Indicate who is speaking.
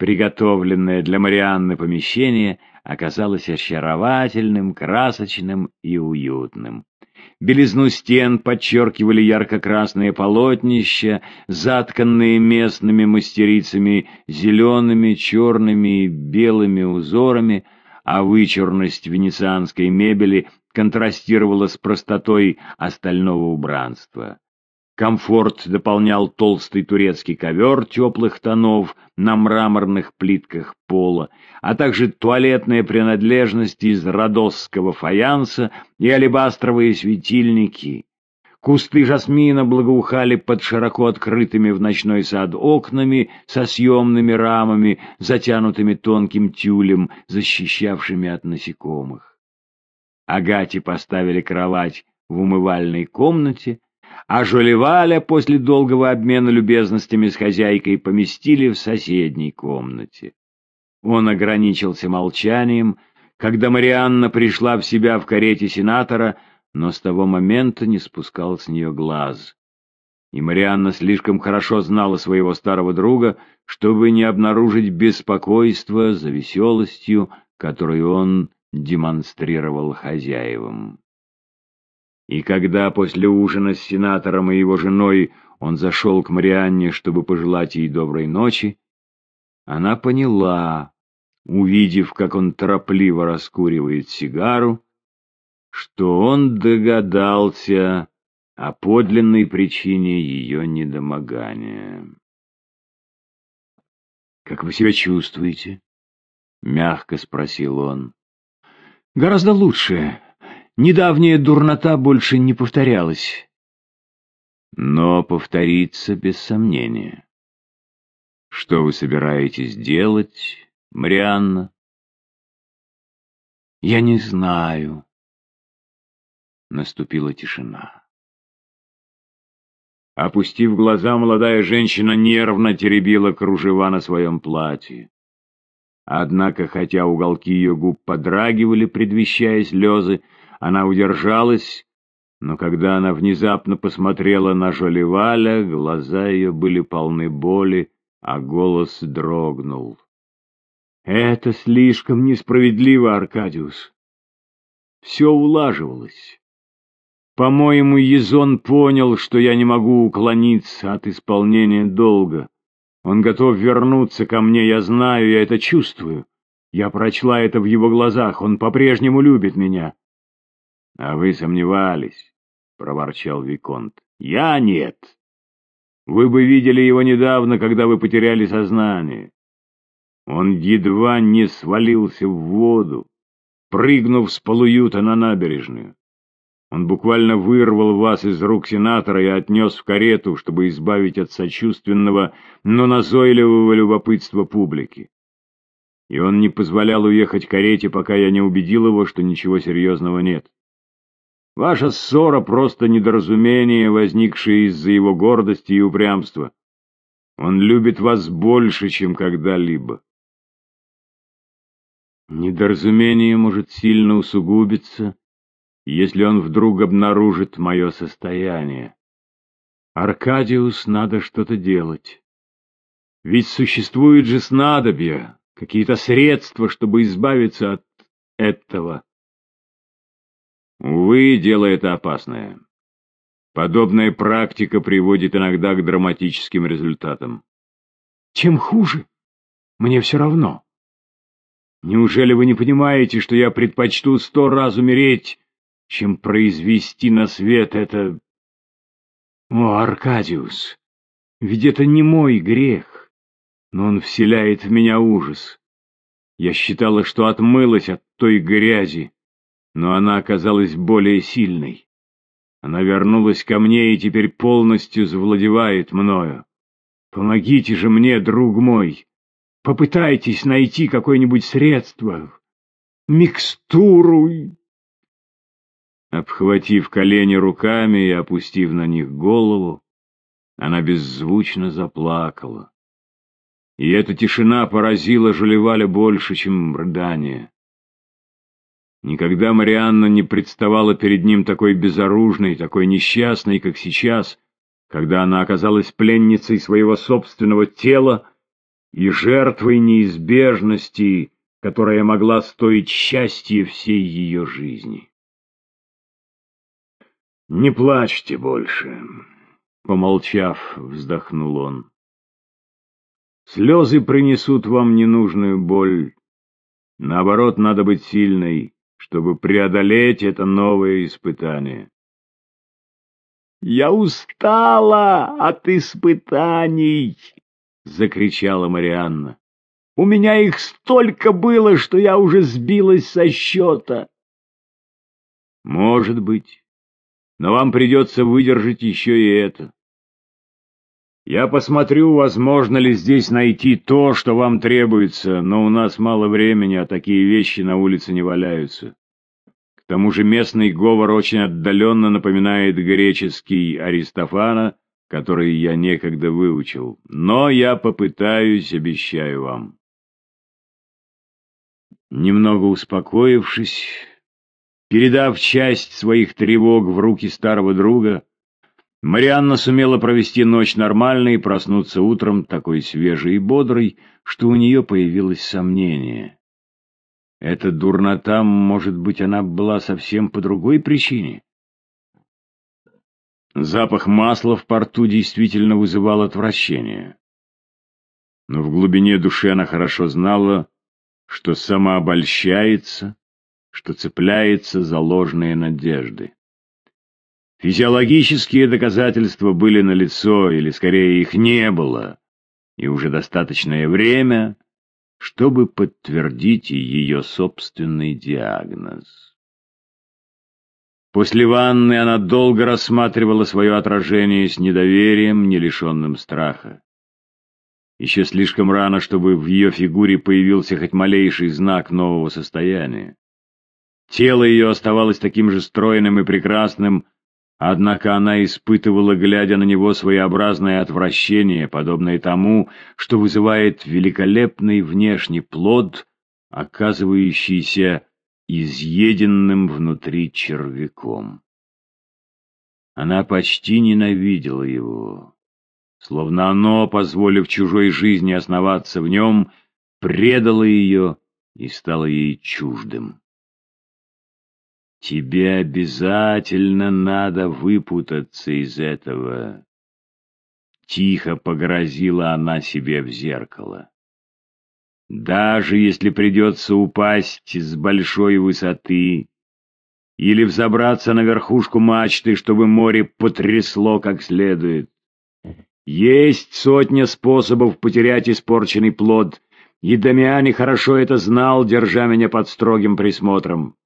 Speaker 1: Приготовленное для Марианны помещение оказалось очаровательным, красочным и уютным. Белизну стен подчеркивали ярко-красные полотнища, затканные местными мастерицами зелеными, черными и белыми узорами, а вычурность венецианской мебели контрастировала с простотой остального убранства. Комфорт дополнял толстый турецкий ковер теплых тонов на мраморных плитках пола, а также туалетные принадлежности из родосского фаянса и алебастровые светильники. Кусты жасмина благоухали под широко открытыми в ночной сад окнами со съемными рамами, затянутыми тонким тюлем, защищавшими от насекомых. Агате поставили кровать в умывальной комнате, а Жолеваля после долгого обмена любезностями с хозяйкой поместили в соседней комнате. Он ограничился молчанием, когда Марианна пришла в себя в карете сенатора, но с того момента не спускал с нее глаз. И Марианна слишком хорошо знала своего старого друга, чтобы не обнаружить беспокойство за веселостью, которую он демонстрировал хозяевам. И когда после ужина с сенатором и его женой он зашел к Марианне, чтобы пожелать ей доброй ночи, она поняла, увидев, как он торопливо раскуривает сигару, что он догадался о подлинной причине ее недомогания. «Как вы себя чувствуете?» — мягко спросил он. «Гораздо лучше», Недавняя дурнота больше не повторялась. Но повторится без сомнения. Что вы собираетесь делать, Марианна? Я не знаю. Наступила тишина. Опустив глаза, молодая женщина нервно теребила кружева на своем платье. Однако, хотя уголки ее губ подрагивали, предвещая слезы, она удержалась, но когда она внезапно посмотрела на Жолеваля, глаза ее были полны боли, а голос дрогнул. «Это слишком несправедливо, Аркадиус. Все улаживалось. По-моему, Езон понял, что я не могу уклониться от исполнения долга. Он готов вернуться ко мне, я знаю, я это чувствую. Я прочла это в его глазах, он по-прежнему любит меня. «А вы сомневались», — проворчал Виконт. «Я нет. Вы бы видели его недавно, когда вы потеряли сознание. Он едва не свалился в воду, прыгнув с полуюта на набережную. Он буквально вырвал вас из рук сенатора и отнес в карету, чтобы избавить от сочувственного, но назойливого любопытства публики. И он не позволял уехать карете, пока я не убедил его, что ничего серьезного нет. Ваша ссора — просто недоразумение, возникшее из-за его гордости и упрямства. Он любит вас больше, чем когда-либо. Недоразумение может сильно усугубиться, если он вдруг обнаружит мое состояние. Аркадиус, надо что-то делать. Ведь существуют же снадобья, какие-то средства, чтобы избавиться от этого. Увы, дело это опасное. Подобная практика приводит иногда к драматическим результатам. Чем хуже? Мне все равно. Неужели вы не понимаете, что я предпочту сто раз умереть, чем произвести на свет это... О, Аркадиус, ведь это не мой грех, но он вселяет в меня ужас. Я считала, что отмылась от той грязи, но она оказалась более сильной. Она вернулась ко мне и теперь полностью завладевает мною. Помогите же мне, друг мой. Попытайтесь найти какое-нибудь средство, микстуру. Обхватив колени руками и опустив на них голову, она беззвучно заплакала. И эта тишина поразила Жулеваля больше, чем рыдание. Никогда Марианна не представала перед ним такой безоружной, такой несчастной, как сейчас, когда она оказалась пленницей своего собственного тела и жертвой неизбежности, которая могла стоить счастья всей ее жизни. «Не плачьте больше», — помолчав, вздохнул он. «Слезы принесут вам ненужную боль. Наоборот, надо быть сильной, чтобы преодолеть это новое испытание». «Я устала от испытаний!» — закричала Марианна. «У меня их столько было, что я уже сбилась со счета!» «Может быть, но вам придется выдержать еще и это. Я посмотрю, возможно ли здесь найти то, что вам требуется, но у нас мало времени, а такие вещи на улице не валяются. К тому же местный говор очень отдаленно напоминает греческий Аристофана, который я некогда выучил. Но я попытаюсь, обещаю вам. Немного успокоившись, передав часть своих тревог в руки старого друга, Марианна сумела провести ночь нормально и проснуться утром такой свежей и бодрой, что у нее появилось сомнение. Эта дурнота, может быть, она была совсем по другой причине? Запах масла в порту действительно вызывал отвращение. Но в глубине души она хорошо знала, что самообольщается, что цепляется за ложные надежды. Физиологические доказательства были налицо, или скорее их не было, и уже достаточное время, чтобы подтвердить ее собственный диагноз. После ванны она долго рассматривала свое отражение с недоверием, не лишенным страха. Еще слишком рано, чтобы в ее фигуре появился хоть малейший знак нового состояния. Тело ее оставалось таким же стройным и прекрасным, Однако она испытывала, глядя на него, своеобразное отвращение, подобное тому, что вызывает великолепный внешний плод, оказывающийся изъеденным внутри червяком. Она почти ненавидела его, словно оно, позволив чужой жизни основаться в нем, предало ее и стало ей чуждым. Тебе обязательно надо выпутаться из этого. Тихо погрозила она себе в зеркало. Даже если придется упасть с большой высоты или взобраться на верхушку мачты, чтобы море потрясло как следует. Есть сотня способов потерять испорченный плод, и Дамиани хорошо это знал, держа меня под строгим присмотром.